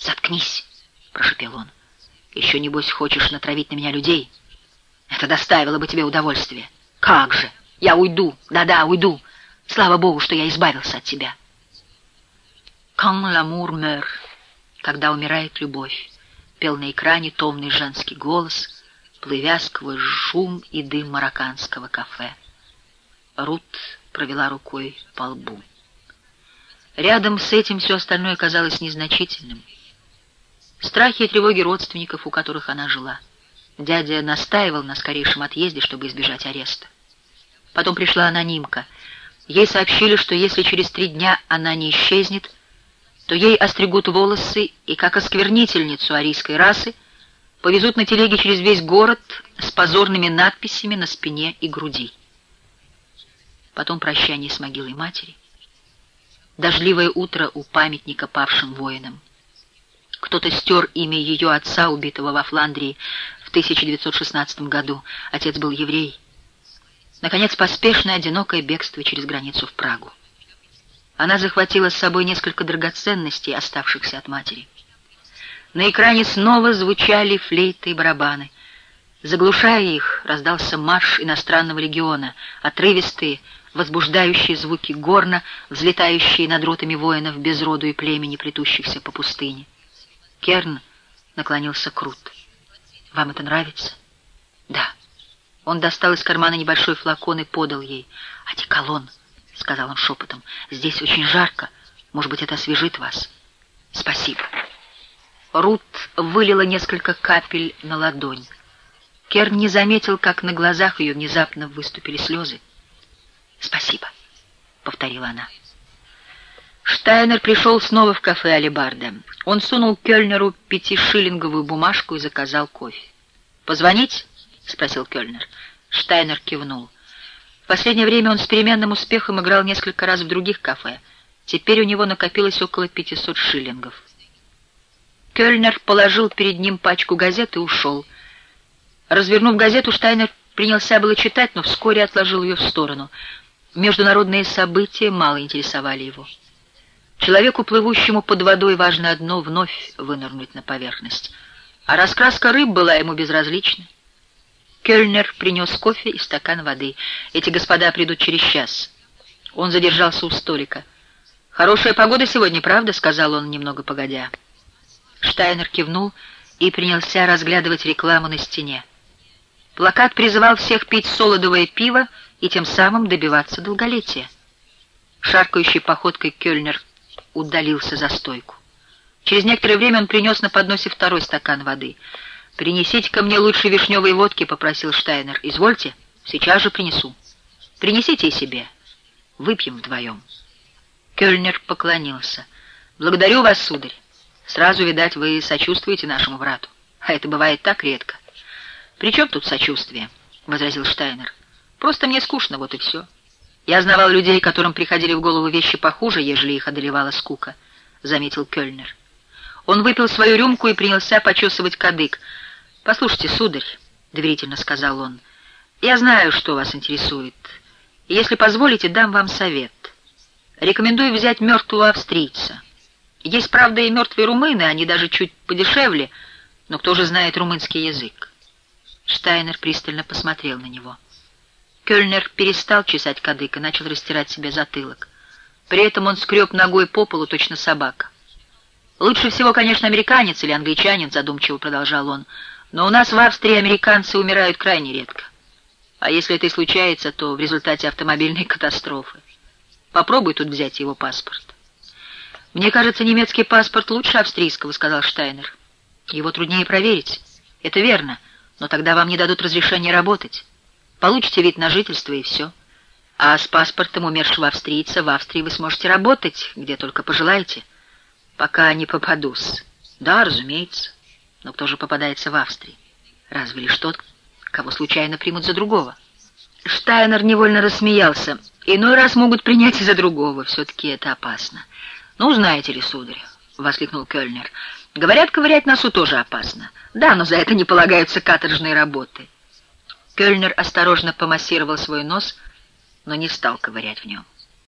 «Заткнись!» — прошепел он. «Еще, небось, хочешь натравить на меня людей? Это доставило бы тебе удовольствие. Как же! Я уйду! Да-да, уйду! Слава Богу, что я избавился от тебя!» «Quand l'amour meurt» — «Когда умирает любовь», — пел на экране томный женский голос, плывя сквозь шум и дым марокканского кафе. Рут провела рукой по лбу. Рядом с этим все остальное казалось незначительным. Страхи и тревоги родственников, у которых она жила. Дядя настаивал на скорейшем отъезде, чтобы избежать ареста. Потом пришла анонимка. Ей сообщили, что если через три дня она не исчезнет, то ей остригут волосы и, как осквернительницу арийской расы, повезут на телеге через весь город с позорными надписями на спине и груди. Потом прощание с могилой матери. Дождливое утро у памятника павшим воинам. Кто-то стер имя ее отца, убитого во Фландрии в 1916 году. Отец был еврей. Наконец, поспешное, одинокое бегство через границу в Прагу. Она захватила с собой несколько драгоценностей, оставшихся от матери. На экране снова звучали флейты и барабаны. Заглушая их, раздался марш иностранного легиона, отрывистые, возбуждающие звуки горна, взлетающие над ротами воинов без роду и племени, плетущихся по пустыне. Керн наклонился к Рут. «Вам это нравится?» «Да». Он достал из кармана небольшой флакон и подал ей. «Одеколон», — сказал он шепотом. «Здесь очень жарко. Может быть, это освежит вас?» «Спасибо». Рут вылила несколько капель на ладонь. Керн не заметил, как на глазах ее внезапно выступили слезы. «Спасибо», — повторила она. Штайнер пришел снова в кафе Алибарда. Он сунул Кёльнеру пятишиллинговую бумажку и заказал кофе. «Позвонить?» — спросил Кёльнер. Штайнер кивнул. В последнее время он с переменным успехом играл несколько раз в других кафе. Теперь у него накопилось около 500 шиллингов. Кёльнер положил перед ним пачку газет и ушел. Развернув газету, Штайнер принялся было читать, но вскоре отложил ее в сторону. Международные события мало интересовали его. Человеку, плывущему под водой, важно одно — вновь вынырнуть на поверхность. А раскраска рыб была ему безразлична. Кёльнер принес кофе и стакан воды. Эти господа придут через час. Он задержался у столика. «Хорошая погода сегодня, правда?» — сказал он, немного погодя. Штайнер кивнул и принялся разглядывать рекламу на стене. Плакат призывал всех пить солодовое пиво и тем самым добиваться долголетия. Шаркающей походкой Кёльнер удалился за стойку. Через некоторое время он принес на подносе второй стакан воды. «Принесите ко мне лучше вишневой водки», — попросил Штайнер. «Извольте, сейчас же принесу. Принесите и себе. Выпьем вдвоем». Кёльнер поклонился. «Благодарю вас, сударь. Сразу, видать, вы сочувствуете нашему брату. А это бывает так редко». «При чем тут сочувствие?» — возразил Штайнер. «Просто мне скучно, вот и все». «Я знавал людей, которым приходили в голову вещи похуже, ежели их одолевала скука», — заметил Кёльнер. Он выпил свою рюмку и принялся почесывать кадык. «Послушайте, сударь», — доверительно сказал он, — «я знаю, что вас интересует. И если позволите, дам вам совет. Рекомендую взять мертвого австрийца. Есть, правда, и мертвые румыны, они даже чуть подешевле, но кто же знает румынский язык?» Штайнер пристально посмотрел на него. Кёльнер перестал чесать кадык и начал растирать себе затылок. При этом он скреб ногой по полу, точно собака. «Лучше всего, конечно, американец или англичанин», — задумчиво продолжал он, «но у нас в Австрии американцы умирают крайне редко. А если это и случается, то в результате автомобильной катастрофы. Попробуй тут взять его паспорт». «Мне кажется, немецкий паспорт лучше австрийского», — сказал Штайнер. «Его труднее проверить. Это верно, но тогда вам не дадут разрешения работать». Получите вид на жительство и все. А с паспортом умершего австрийца в Австрии вы сможете работать, где только пожелаете, пока не попадусь. Да, разумеется. Но кто же попадается в Австрии? Разве лишь тот, кого случайно примут за другого? Штайнер невольно рассмеялся. Иной раз могут принять и за другого. Все-таки это опасно. Ну, знаете ли, сударь, — воскликнул Кёльнер, — говорят, ковырять носу тоже опасно. Да, но за это не полагаются каторжные работы. Кёльнер осторожно помассировал свой нос, но не стал ковырять в нем.